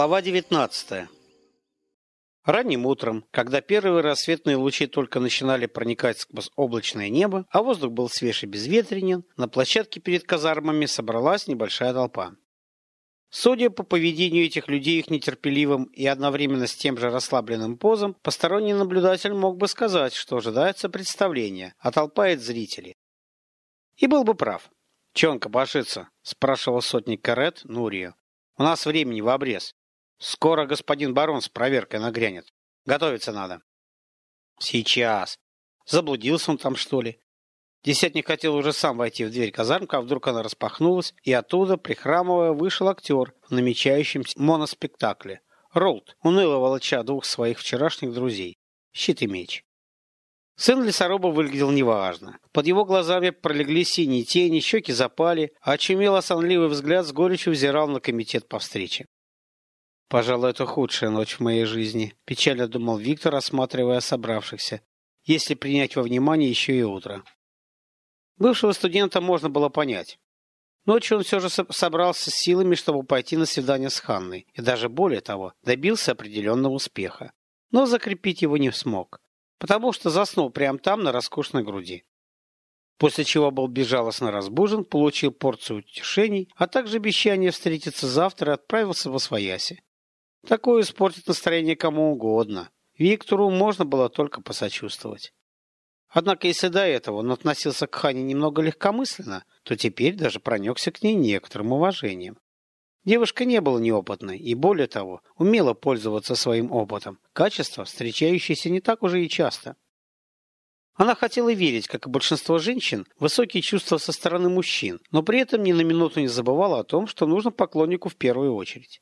Глава 19. Ранним утром, когда первые рассветные лучи только начинали проникать сквозь облачное небо, а воздух был свеж и безветренен, на площадке перед казармами собралась небольшая толпа. Судя по поведению этих людей их нетерпеливым и одновременно с тем же расслабленным позом, посторонний наблюдатель мог бы сказать, что ожидается представление, а толпа – это зрители. И был бы прав. «Че он копошится?» – спрашивал сотник Карет Нурию. «У нас времени в обрез. Скоро господин барон с проверкой нагрянет. Готовиться надо». «Сейчас. Заблудился он там, что ли?» Десятник хотел уже сам войти в дверь казармка, а вдруг она распахнулась, и оттуда, прихрамывая, вышел актер в намечающемся моноспектакле. Ролд, уныло волоча двух своих вчерашних друзей. Щит и меч. Сын лесоруба выглядел неважно. Под его глазами пролегли синие тени, щеки запали, а очумело сонливый взгляд с горечью взирал на комитет по встрече. «Пожалуй, это худшая ночь в моей жизни», – печально думал Виктор, осматривая собравшихся, если принять во внимание еще и утро. Бывшего студента можно было понять. Ночью он все же собрался с силами, чтобы пойти на свидание с Ханной, и даже более того, добился определенного успеха. Но закрепить его не смог, потому что заснул прямо там, на роскошной груди. После чего был безжалостно разбужен, получил порцию утешений, а также обещание встретиться завтра и отправился в Освояси. Такое испортит настроение кому угодно. Виктору можно было только посочувствовать. Однако, если до этого он относился к Хане немного легкомысленно, то теперь даже проникся к ней некоторым уважением. Девушка не была неопытной и, более того, умела пользоваться своим опытом, качество, встречающееся не так уже и часто. Она хотела верить, как и большинство женщин, высокие чувства со стороны мужчин, но при этом ни на минуту не забывала о том, что нужно поклоннику в первую очередь.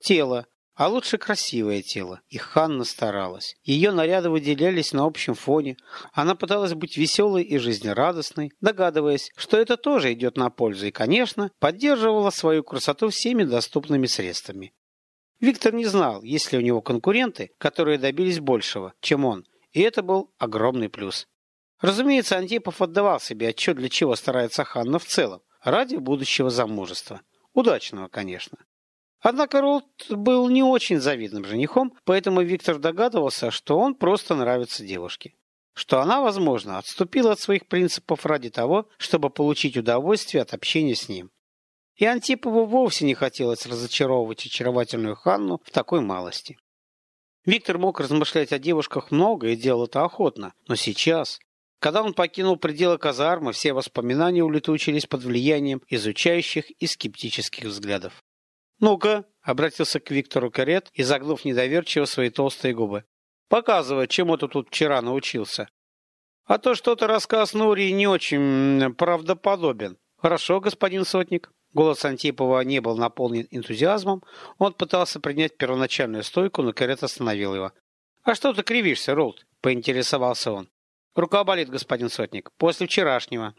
Тело, а лучше красивое тело. И Ханна старалась. Ее наряды выделялись на общем фоне. Она пыталась быть веселой и жизнерадостной, догадываясь, что это тоже идет на пользу и, конечно, поддерживала свою красоту всеми доступными средствами. Виктор не знал, есть ли у него конкуренты, которые добились большего, чем он, и это был огромный плюс. Разумеется, Антипов отдавал себе отчет, для чего старается Ханна в целом, ради будущего замужества. Удачного, конечно. Однако Ролд был не очень завидным женихом, поэтому Виктор догадывался, что он просто нравится девушке. Что она, возможно, отступила от своих принципов ради того, чтобы получить удовольствие от общения с ним. И Антипову вовсе не хотелось разочаровывать очаровательную Ханну в такой малости. Виктор мог размышлять о девушках много и делал это охотно, но сейчас, когда он покинул пределы казармы, все воспоминания улетучились под влиянием изучающих и скептических взглядов. «Ну-ка», — обратился к Виктору Карет, изогнув недоверчиво свои толстые губы. «Показывай, чему ты тут вчера научился». «А то что-то рассказ Нурии не очень правдоподобен». «Хорошо, господин Сотник». Голос Антипова не был наполнен энтузиазмом. Он пытался принять первоначальную стойку, но Карет остановил его. «А что ты кривишься, Ролд?» — поинтересовался он. «Рука болит, господин Сотник. После вчерашнего».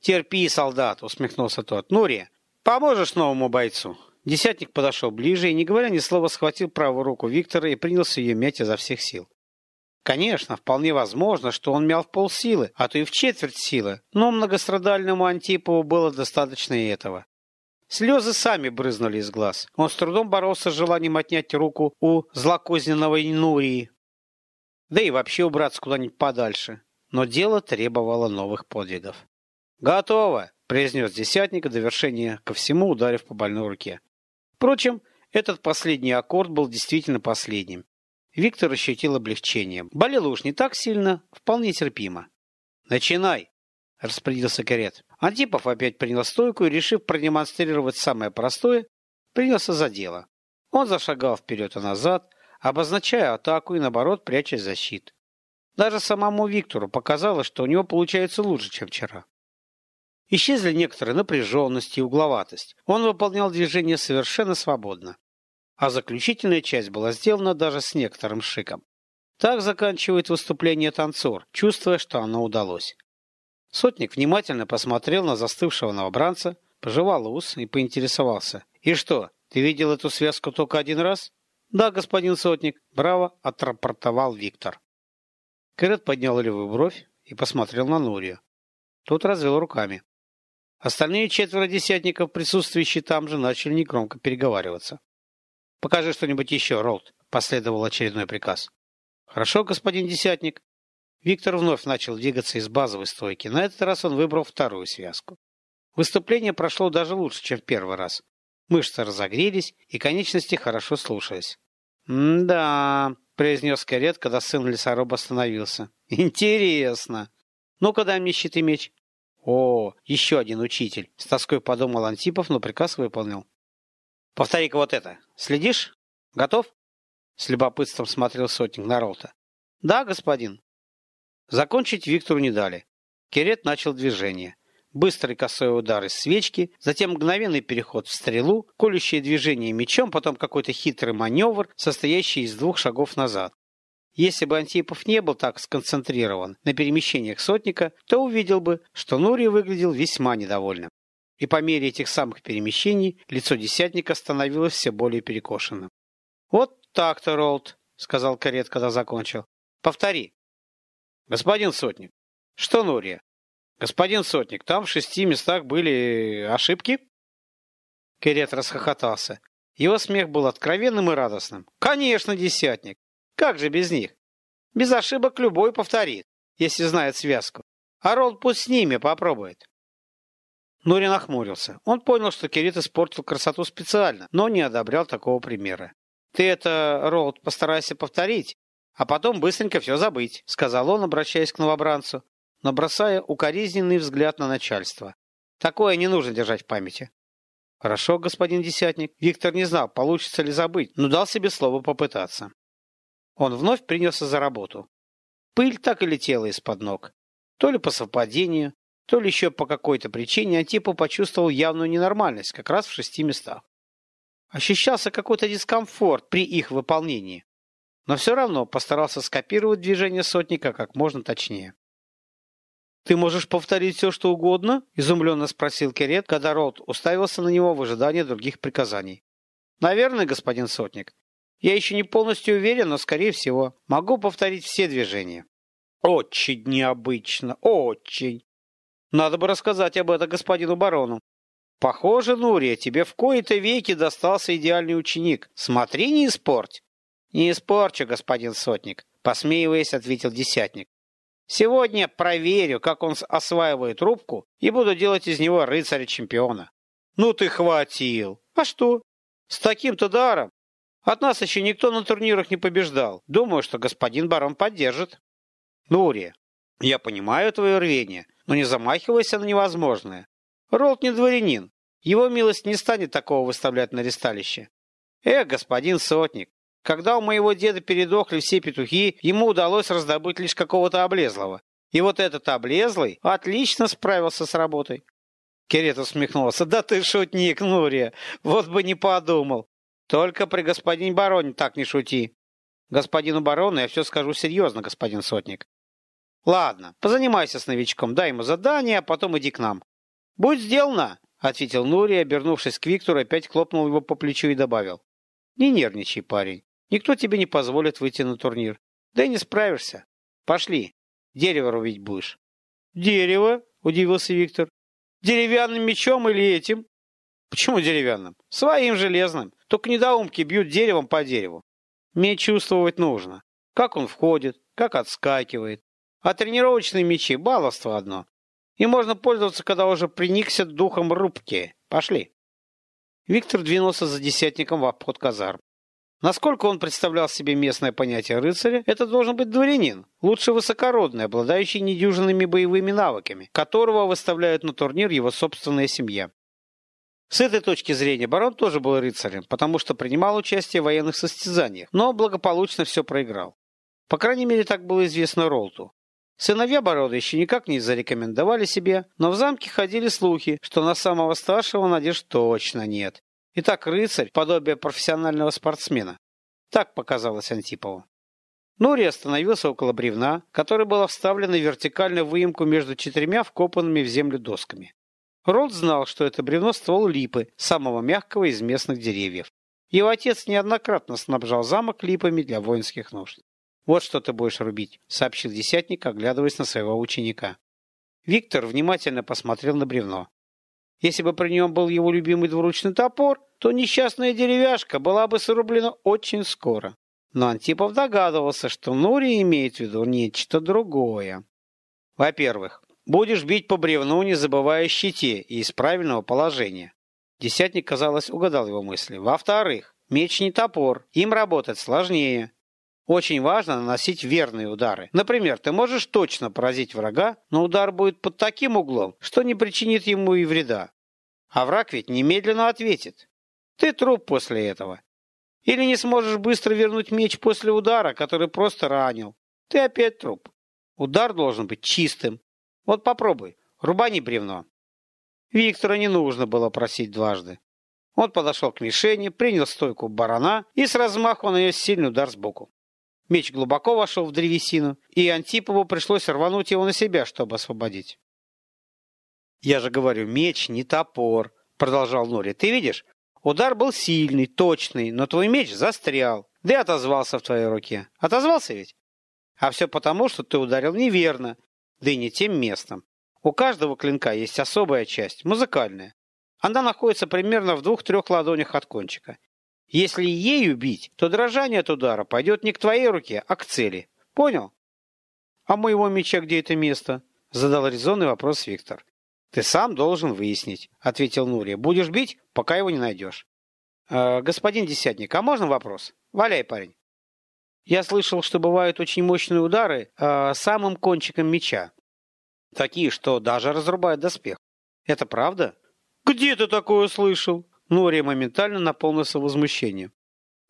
«Терпи, солдат!» — усмехнулся тот. «Нурия, поможешь новому бойцу?» Десятник подошел ближе и, не говоря ни слова, схватил правую руку Виктора и принялся ее мять изо всех сил. Конечно, вполне возможно, что он мял в полсилы, а то и в четверть силы, но многострадальному Антипову было достаточно и этого. Слезы сами брызнули из глаз. Он с трудом боролся с желанием отнять руку у злокозненного Нурии. Да и вообще убраться куда-нибудь подальше. Но дело требовало новых подвигов. «Готово!» — произнес десятник, до вершения ко всему ударив по больной руке. Впрочем, этот последний аккорд был действительно последним. Виктор ощутил облегчение. Болело уж не так сильно, вполне терпимо. «Начинай!» – распорядился карет. Антипов опять принял стойку и, решив продемонстрировать самое простое, принялся за дело. Он зашагал вперед и назад, обозначая атаку и, наоборот, пряча защит. Даже самому Виктору показалось, что у него получается лучше, чем вчера. Исчезли некоторые напряженность и угловатость. Он выполнял движение совершенно свободно. А заключительная часть была сделана даже с некоторым шиком. Так заканчивает выступление танцор, чувствуя, что оно удалось. Сотник внимательно посмотрел на застывшего новобранца, пожевал ус и поинтересовался. «И что, ты видел эту связку только один раз?» «Да, господин Сотник», — браво отрапортовал Виктор. Кэрет поднял левую бровь и посмотрел на Нурию. Тот развел руками. Остальные четверо десятников, присутствующие там же, начали негромко переговариваться. Покажи что-нибудь еще, Ролд, последовал очередной приказ. Хорошо, господин десятник. Виктор вновь начал двигаться из базовой стойки. На этот раз он выбрал вторую связку. Выступление прошло даже лучше, чем в первый раз. Мышцы разогрелись, и конечности хорошо слушались. «Да», — произнес Карет, когда сын лесоруба остановился. «Интересно. Ну-ка дай мне щит и меч». «О, еще один учитель», — с тоской подумал Антипов, но приказ выполнил. «Повтори-ка вот это. Следишь? Готов?» С любопытством смотрел сотник на Ролта. «Да, господин». Закончить Виктору не дали. Керет начал движение. Быстрый косой удар из свечки, затем мгновенный переход в стрелу, колющее движение мечом, потом какой-то хитрый маневр, состоящий из двух шагов назад. Если бы Антипов не был так сконцентрирован на перемещениях сотника, то увидел бы, что Нури выглядел весьма недовольным. И по мере этих самых перемещений лицо десятника становилось все более перекошенным. «Вот так-то, Ролд», — сказал Карет, когда закончил. «Повтори». «Господин Сотник». «Что, Нурия?» «Господин Сотник, там в шести местах были ошибки?» Керет расхохотался. Его смех был откровенным и радостным. «Конечно, десятник! Как же без них? Без ошибок любой повторит, если знает связку. А Ролд пусть с ними попробует». Нури нахмурился. Он понял, что Керит испортил красоту специально, но не одобрял такого примера. «Ты это, Ролд, постарайся повторить, а потом быстренько все забыть», — сказал он, обращаясь к новобранцу но бросая укоризненный взгляд на начальство. Такое не нужно держать в памяти. Хорошо, господин десятник. Виктор не знал, получится ли забыть, но дал себе слово попытаться. Он вновь принялся за работу. Пыль так и летела из-под ног. То ли по совпадению, то ли еще по какой-то причине Антипа почувствовал явную ненормальность как раз в шести местах. Ощущался какой-то дискомфорт при их выполнении, но все равно постарался скопировать движение сотника как можно точнее. «Ты можешь повторить все, что угодно?» – изумленно спросил Керет, когда Рот уставился на него в ожидании других приказаний. «Наверное, господин Сотник. Я еще не полностью уверен, но, скорее всего, могу повторить все движения». «Очень необычно, очень!» «Надо бы рассказать об этом господину барону». «Похоже, Нурия, тебе в кои-то веки достался идеальный ученик. Смотри, не испорть». «Не испорчу, господин Сотник», — посмеиваясь, ответил Десятник. Сегодня проверю, как он осваивает рубку, и буду делать из него рыцаря-чемпиона. Ну ты хватил. А что? С таким-то даром. От нас еще никто на турнирах не побеждал. Думаю, что господин барон поддержит. Нурия, я понимаю твое рвение, но не замахивайся на невозможное. Ролд не дворянин. Его милость не станет такого выставлять на ресталище. Эх, господин сотник, когда у моего деда передохли все петухи, ему удалось раздобыть лишь какого-то облезлого. И вот этот облезлый отлично справился с работой. Керет усмехнулся. «Да ты шутник, Нурия! Вот бы не подумал! Только при господине бароне так не шути!» «Господину барону я все скажу серьезно, господин сотник». «Ладно, позанимайся с новичком, дай ему задание, а потом иди к нам». «Будь сделано!» — ответил Нурия, обернувшись к Виктору, опять хлопнул его по плечу и добавил. «Не нервничай, парень. Никто тебе не позволит выйти на турнир. Да и не справишься. Пошли. Дерево рубить будешь. Дерево? Удивился Виктор. Деревянным мечом или этим? Почему деревянным? Своим железным. Только недоумки бьют деревом по дереву. Меч чувствовать нужно. Как он входит, как отскакивает. А тренировочные мечи – баловство одно. И можно пользоваться, когда уже приникся духом рубки. Пошли. Виктор двинулся за десятником в обход казарм. Насколько он представлял себе местное понятие рыцаря, это должен быть дворянин, лучше высокородный, обладающий недюжинными боевыми навыками, которого выставляют на турнир его собственная семья. С этой точки зрения барон тоже был рыцарем, потому что принимал участие в военных состязаниях, но благополучно все проиграл. По крайней мере, так было известно Ролту. Сыновья барона еще никак не зарекомендовали себе, но в замке ходили слухи, что на самого старшего надежд точно нет, Итак, рыцарь – подобие профессионального спортсмена. Так показалось Антипову. Нури остановился около бревна, которое было вставлено в вертикальную выемку между четырьмя вкопанными в землю досками. Ролд знал, что это бревно ствол липы, самого мягкого из местных деревьев. Его отец неоднократно снабжал замок липами для воинских нужд. «Вот что ты будешь рубить», — сообщил десятник, оглядываясь на своего ученика. Виктор внимательно посмотрел на бревно. Если бы при нем был его любимый двуручный топор, то несчастная деревяшка была бы срублена очень скоро. Но Антипов догадывался, что Нури имеет в виду нечто другое. Во-первых, будешь бить по бревну, не забывая щите и из правильного положения. Десятник, казалось, угадал его мысли. Во-вторых, меч не топор, им работать сложнее. Очень важно наносить верные удары. Например, ты можешь точно поразить врага, но удар будет под таким углом, что не причинит ему и вреда. А враг ведь немедленно ответит. Ты труп после этого. Или не сможешь быстро вернуть меч после удара, который просто ранил. Ты опять труп. Удар должен быть чистым. Вот попробуй, рубани бревно. Виктора не нужно было просить дважды. Он подошел к мишени, принял стойку барана и с размаху нанес сильный удар сбоку. Меч глубоко вошел в древесину, и Антипову пришлось рвануть его на себя, чтобы освободить. «Я же говорю, меч не топор», — продолжал Нори. «Ты видишь, удар был сильный, точный, но твой меч застрял, да и отозвался в твоей руке. Отозвался ведь? А все потому, что ты ударил неверно, да и не тем местом. У каждого клинка есть особая часть, музыкальная. Она находится примерно в двух-трех ладонях от кончика. Если ею бить, то дрожание от удара пойдет не к твоей руке, а к цели. Понял? А моего меча где это место? Задал резонный вопрос Виктор. Ты сам должен выяснить, ответил Нурия. Будешь бить, пока его не найдешь. Э, господин десятник, а можно вопрос? Валяй, парень. Я слышал, что бывают очень мощные удары э, самым кончиком меча. Такие, что даже разрубают доспех. Это правда? Где ты такое слышал? Нурия моментально наполнился возмущением.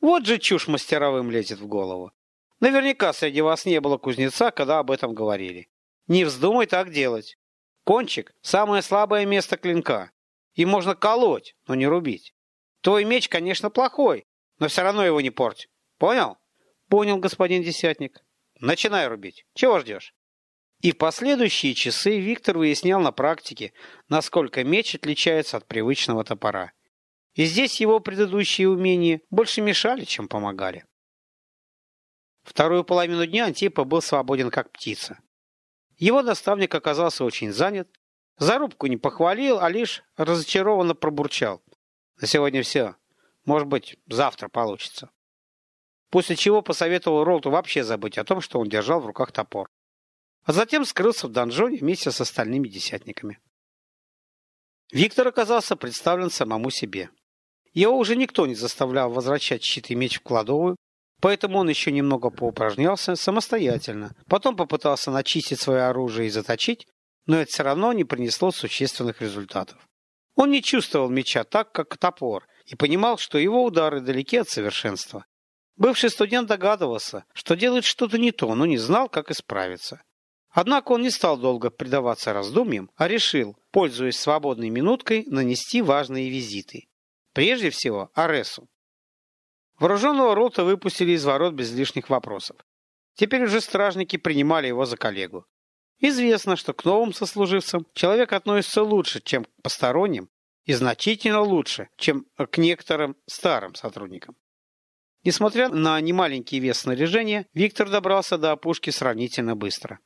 Вот же чушь мастеровым лезет в голову. Наверняка среди вас не было кузнеца, когда об этом говорили. Не вздумай так делать. Кончик – самое слабое место клинка. И можно колоть, но не рубить. Твой меч, конечно, плохой, но все равно его не порть. Понял? Понял, господин десятник. Начинай рубить. Чего ждешь? И в последующие часы Виктор выяснял на практике, насколько меч отличается от привычного топора. И здесь его предыдущие умения больше мешали, чем помогали. Вторую половину дня Антипа был свободен как птица. Его наставник оказался очень занят, зарубку не похвалил, а лишь разочарованно пробурчал. На сегодня все. Может быть, завтра получится. После чего посоветовал Ролту вообще забыть о том, что он держал в руках топор. А затем скрылся в донжоне вместе с остальными десятниками. Виктор оказался представлен самому себе. Его уже никто не заставлял возвращать щит и меч в кладовую, поэтому он еще немного поупражнялся самостоятельно. Потом попытался начистить свое оружие и заточить, но это все равно не принесло существенных результатов. Он не чувствовал меча так, как топор, и понимал, что его удары далеки от совершенства. Бывший студент догадывался, что делает что-то не то, но не знал, как исправиться. Однако он не стал долго предаваться раздумьям, а решил, пользуясь свободной минуткой, нанести важные визиты. Прежде всего, Аресу. Вооруженного рота выпустили из ворот без лишних вопросов. Теперь уже стражники принимали его за коллегу. Известно, что к новым сослуживцам человек относится лучше, чем к посторонним, и значительно лучше, чем к некоторым старым сотрудникам. Несмотря на немаленький вес снаряжения, Виктор добрался до опушки сравнительно быстро.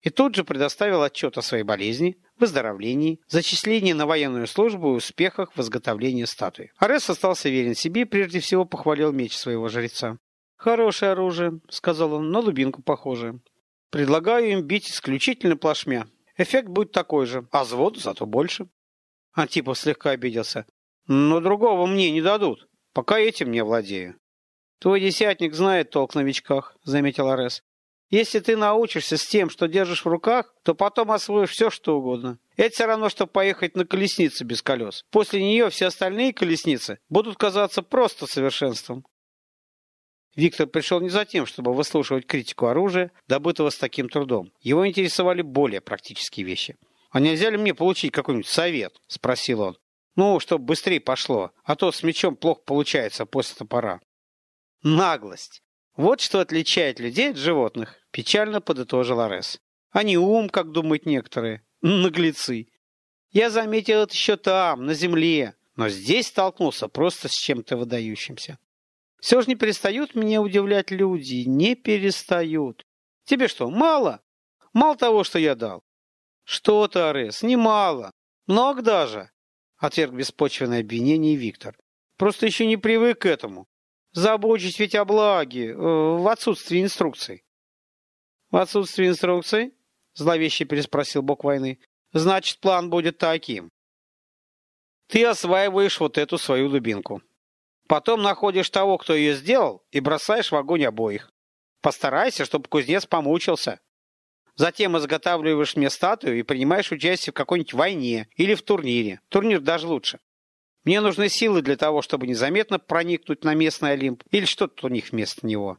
И тут же предоставил отчет о своей болезни, выздоровлении, зачислении на военную службу и успехах в изготовлении статуи. Арес остался верен себе и прежде всего похвалил меч своего жреца. «Хорошее оружие», — сказал он, — «на дубинку похоже. Предлагаю им бить исключительно плашмя. Эффект будет такой же, а взвод зато больше». Антипов слегка обиделся. «Но другого мне не дадут, пока этим не владею». «Твой десятник знает толк в новичках», — заметил Арес. «Если ты научишься с тем, что держишь в руках, то потом освоишь все, что угодно. Это все равно, что поехать на колеснице без колес. После нее все остальные колесницы будут казаться просто совершенством». Виктор пришел не за тем, чтобы выслушивать критику оружия, добытого с таким трудом. Его интересовали более практические вещи. «А нельзя ли мне получить какой-нибудь совет?» – спросил он. «Ну, чтобы быстрее пошло, а то с мечом плохо получается после топора». Наглость. Вот что отличает людей от животных, печально подытожил Арес. Не ум, как думают некоторые. Наглецы. Я заметил это еще там, на земле, но здесь столкнулся просто с чем-то выдающимся. Все же не перестают меня удивлять люди, не перестают. Тебе что, мало? Мало того, что я дал. Что ты, Арес, немало. Много даже. Отверг беспочвенное обвинение Виктор. Просто еще не привык к этому. Забочусь ведь о благе, э, в отсутствии инструкций. В отсутствии инструкций? Зловеще переспросил бог войны. Значит, план будет таким. Ты осваиваешь вот эту свою дубинку. Потом находишь того, кто ее сделал, и бросаешь в огонь обоих. Постарайся, чтобы кузнец помучился. Затем изготавливаешь мне статую и принимаешь участие в какой-нибудь войне или в турнире. Турнир даже лучше. Мне нужны силы для того, чтобы незаметно проникнуть на местный Олимп или что-то у них вместо него.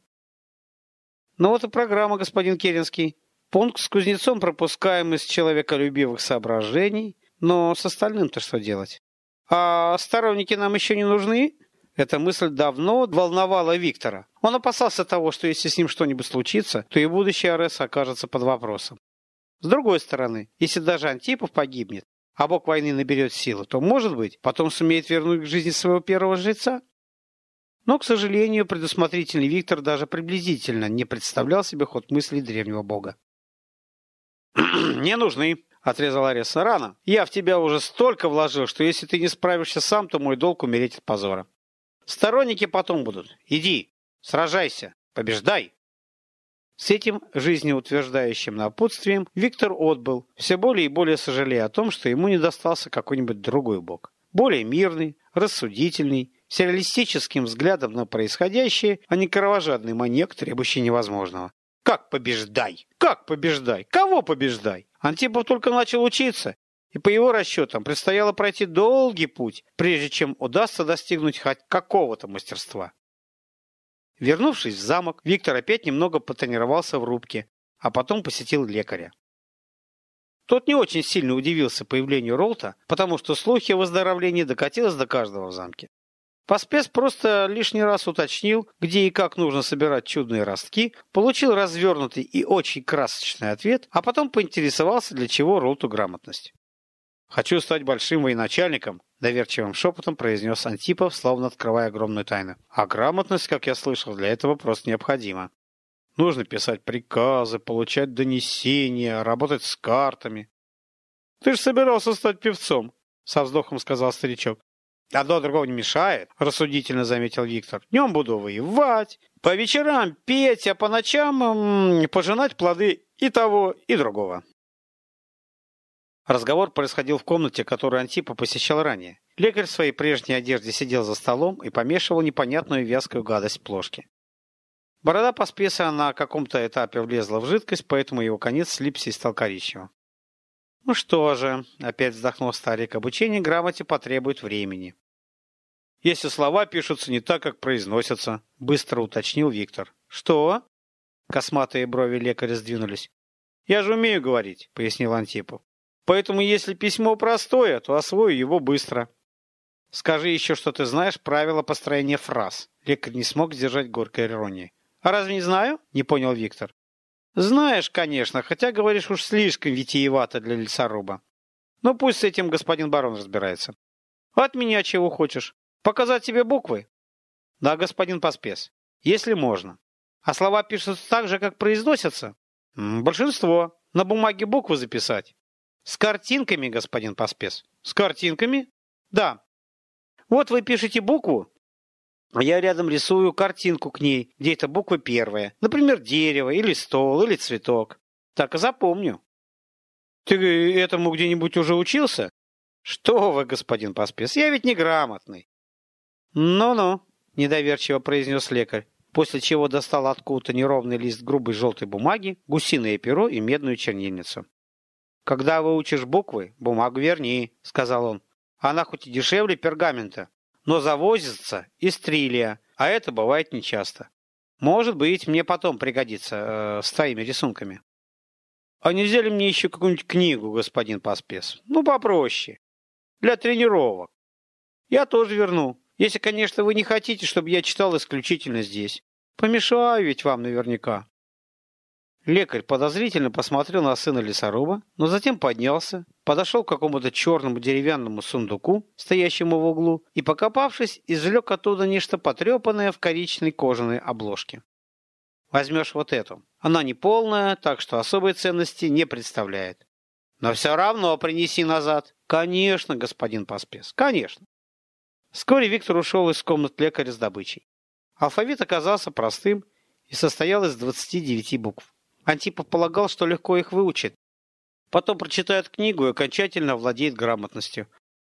Ну вот и программа, господин Керенский. Пункт с кузнецом пропускаем из человеколюбивых соображений, но с остальным-то что делать? А сторонники нам еще не нужны? Эта мысль давно волновала Виктора. Он опасался того, что если с ним что-нибудь случится, то и будущий РС окажется под вопросом. С другой стороны, если даже Антипов погибнет, а бог войны наберет силы, то, может быть, потом сумеет вернуть к жизни своего первого жреца? Но, к сожалению, предусмотрительный Виктор даже приблизительно не представлял себе ход мыслей древнего бога. «Не нужны», — отрезал Арес. «Рано. Я в тебя уже столько вложил, что если ты не справишься сам, то мой долг умереть от позора. Сторонники потом будут. Иди, сражайся, побеждай». С этим жизнеутверждающим напутствием Виктор отбыл, все более и более сожалея о том, что ему не достался какой-нибудь другой бог. Более мирный, рассудительный, с реалистическим взглядом на происходящее, а не кровожадный маньяк, требующий невозможного. Как побеждай? Как побеждай? Кого побеждай? Антипов только начал учиться, и по его расчетам предстояло пройти долгий путь, прежде чем удастся достигнуть хоть какого-то мастерства. Вернувшись в замок, Виктор опять немного потренировался в рубке, а потом посетил лекаря. Тот не очень сильно удивился появлению Ролта, потому что слухи о выздоровлении докатилось до каждого в замке. Поспец просто лишний раз уточнил, где и как нужно собирать чудные ростки, получил развернутый и очень красочный ответ, а потом поинтересовался, для чего Ролту грамотность. «Хочу стать большим военачальником», — доверчивым шепотом произнес Антипов, словно открывая огромную тайну. «А грамотность, как я слышал, для этого просто необходима. Нужно писать приказы, получать донесения, работать с картами». «Ты же собирался стать певцом», — со вздохом сказал старичок. Одно другого не мешает, рассудительно заметил Виктор. Днем буду воевать, по вечерам петь, а по ночам пожинать плоды и того, и другого. Разговор происходил в комнате, которую Антипа посещал ранее. Лекарь в своей прежней одежде сидел за столом и помешивал непонятную вязкую гадость в плошке. Борода поспеса на каком-то этапе влезла в жидкость, поэтому его конец слипся и стал коричневым. «Ну что же», — опять вздохнул старик, — «обучение грамоте потребует времени». «Если слова пишутся не так, как произносятся», — быстро уточнил Виктор. «Что?» Косматые брови лекаря сдвинулись. «Я же умею говорить», — пояснил Антипов. «Поэтому если письмо простое, то освою его быстро». «Скажи еще, что ты знаешь правила построения фраз». Лекарь не смог сдержать горькой иронии. «А разве не знаю?» — не понял Виктор. Знаешь, конечно, хотя говоришь уж слишком витиевато для лесоруба. Ну пусть с этим господин барон разбирается. От меня чего хочешь? Показать тебе буквы? Да, господин Поспес, если можно. А слова пишутся так же, как произносятся? Большинство. На бумаге буквы записать. С картинками, господин Поспес. С картинками? Да. Вот вы пишете букву, а я рядом рисую картинку к ней, где эта буква первая. Например, дерево, или стол, или цветок. Так и запомню. Ты этому где-нибудь уже учился? Что вы, господин Паспес, я ведь неграмотный. Ну-ну, недоверчиво произнес лекарь, после чего достал откуда-то неровный лист грубой желтой бумаги, гусиное перо и медную чернильницу. «Когда выучишь буквы, бумагу верни», — сказал он. «Она хоть и дешевле пергамента, но завозится из Трилия, а это бывает нечасто. Может быть, мне потом пригодится э, с твоими рисунками. А нельзя ли мне еще какую-нибудь книгу, господин Паспес? Ну, попроще. Для тренировок. Я тоже верну. Если, конечно, вы не хотите, чтобы я читал исключительно здесь. Помешаю ведь вам наверняка. Лекарь подозрительно посмотрел на сына лесоруба, но затем поднялся, подошел к какому-то черному деревянному сундуку, стоящему в углу, и, покопавшись, извлек оттуда нечто потрепанное в коричневой кожаной обложке. «Возьмешь вот эту. Она не полная, так что особой ценности не представляет. Но все равно принеси назад. Конечно, господин Паспес, конечно. Вскоре Виктор ушел из комнат лекаря с добычей. Алфавит оказался простым и состоял из 29 букв. Антипов полагал, что легко их выучит. Потом прочитает книгу и окончательно владеет грамотностью.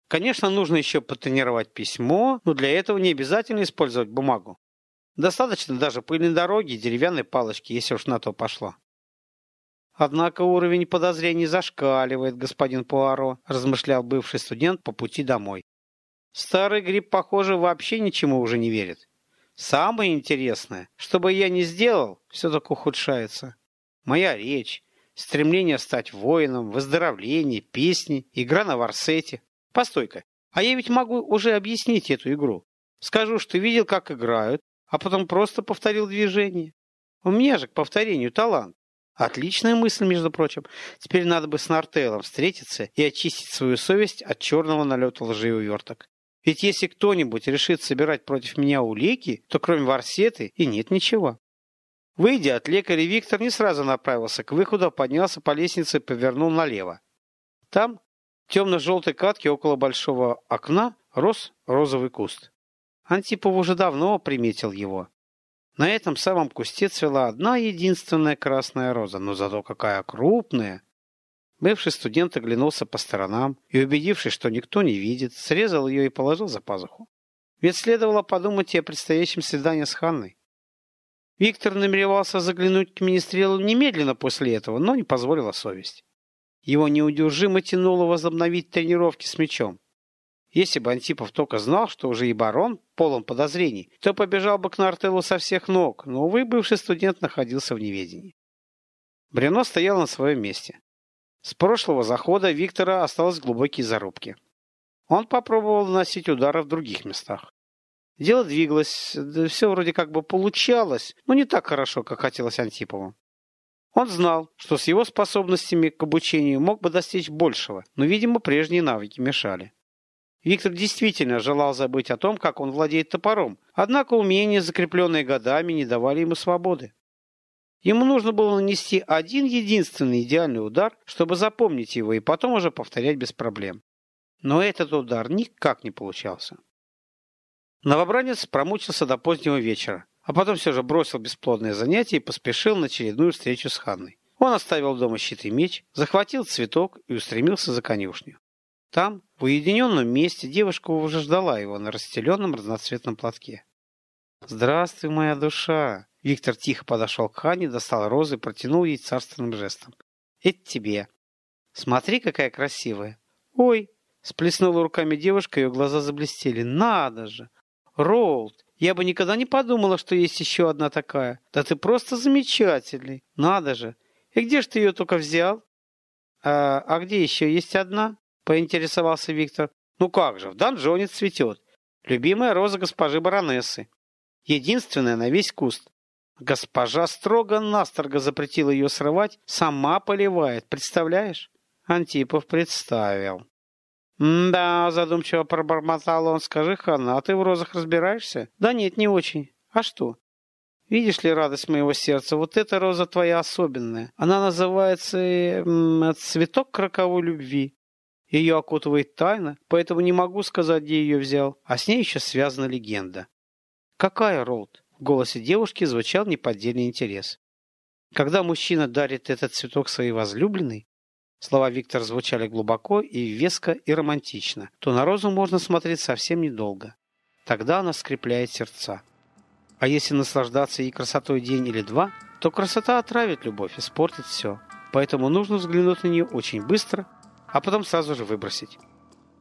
Конечно, нужно еще потренировать письмо, но для этого не обязательно использовать бумагу. Достаточно даже пыльной дороги и деревянной палочки, если уж на то пошло. Однако уровень подозрений зашкаливает, господин Пуаро, размышлял бывший студент по пути домой. Старый гриб, похоже, вообще ничему уже не верит. Самое интересное, что бы я ни сделал, все так ухудшается. Моя речь, стремление стать воином, выздоровление, песни, игра на варсете. Постой-ка, а я ведь могу уже объяснить эту игру. Скажу, что видел, как играют, а потом просто повторил движение. У меня же к повторению талант. Отличная мысль, между прочим. Теперь надо бы с Нартеллом встретиться и очистить свою совесть от черного налета лжи и уверток. Ведь если кто-нибудь решит собирать против меня улики, то кроме Варсеты и нет ничего. Выйдя от лекаря, Виктор не сразу направился к выходу, а поднялся по лестнице и повернул налево. Там, в темно-желтой катке около большого окна, рос розовый куст. Антипов уже давно приметил его. На этом самом кусте цвела одна единственная красная роза, но зато какая крупная! Бывший студент оглянулся по сторонам и, убедившись, что никто не видит, срезал ее и положил за пазуху. Ведь следовало подумать и о предстоящем свидании с Ханной. Виктор намеревался заглянуть к министрелу немедленно после этого, но не позволила совесть. Его неудержимо тянуло возобновить тренировки с мячом. Если бы Антипов только знал, что уже и барон полон подозрений, то побежал бы к Нартеллу со всех ног, но, увы, бывший студент находился в неведении. Брено стоял на своем месте. С прошлого захода Виктора осталось глубокие зарубки. Он попробовал наносить удары в других местах. Дело двигалось, все вроде как бы получалось, но не так хорошо, как хотелось Антипову. Он знал, что с его способностями к обучению мог бы достичь большего, но, видимо, прежние навыки мешали. Виктор действительно желал забыть о том, как он владеет топором, однако умения, закрепленные годами, не давали ему свободы. Ему нужно было нанести один единственный идеальный удар, чтобы запомнить его и потом уже повторять без проблем. Но этот удар никак не получался. Новобранец промучился до позднего вечера, а потом все же бросил бесплодное занятие и поспешил на очередную встречу с Ханной. Он оставил дома щит и меч, захватил цветок и устремился за конюшню. Там, в уединенном месте, девушка уже ждала его на расстеленном разноцветном платке. «Здравствуй, моя душа!» Виктор тихо подошел к Хане, достал розы и протянул ей царственным жестом. «Это тебе. Смотри, какая красивая!» «Ой!» — сплеснула руками девушка, ее глаза заблестели. «Надо же! Роуд, я бы никогда не подумала, что есть еще одна такая. Да ты просто замечательный! Надо же! И где ж ты ее только взял?» «А, а где еще есть одна?» — поинтересовался Виктор. «Ну как же, в донжоне цветет. Любимая роза госпожи баронессы. Единственная на весь куст. Госпожа строго-настрого запретила ее срывать, сама поливает, представляешь? Антипов представил. «Да», — задумчиво пробормотал он, — «скажи, Ханна, а ты в розах разбираешься?» «Да нет, не очень. А что?» «Видишь ли, радость моего сердца, вот эта роза твоя особенная. Она называется э, «Цветок роковой любви». Ее окутывает тайна, поэтому не могу сказать, где ее взял, а с ней еще связана легенда. «Какая, Ролд?» В голосе девушки звучал неподдельный интерес. Когда мужчина дарит этот цветок своей возлюбленной, слова Виктора звучали глубоко и веско и романтично, то на розу можно смотреть совсем недолго. Тогда она скрепляет сердца. А если наслаждаться ей красотой день или два, то красота отравит любовь, испортит все. Поэтому нужно взглянуть на нее очень быстро, а потом сразу же выбросить.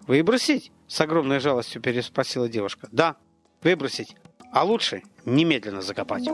«Выбросить?» – с огромной жалостью переспросила девушка. «Да, выбросить. А лучше немедленно закопать.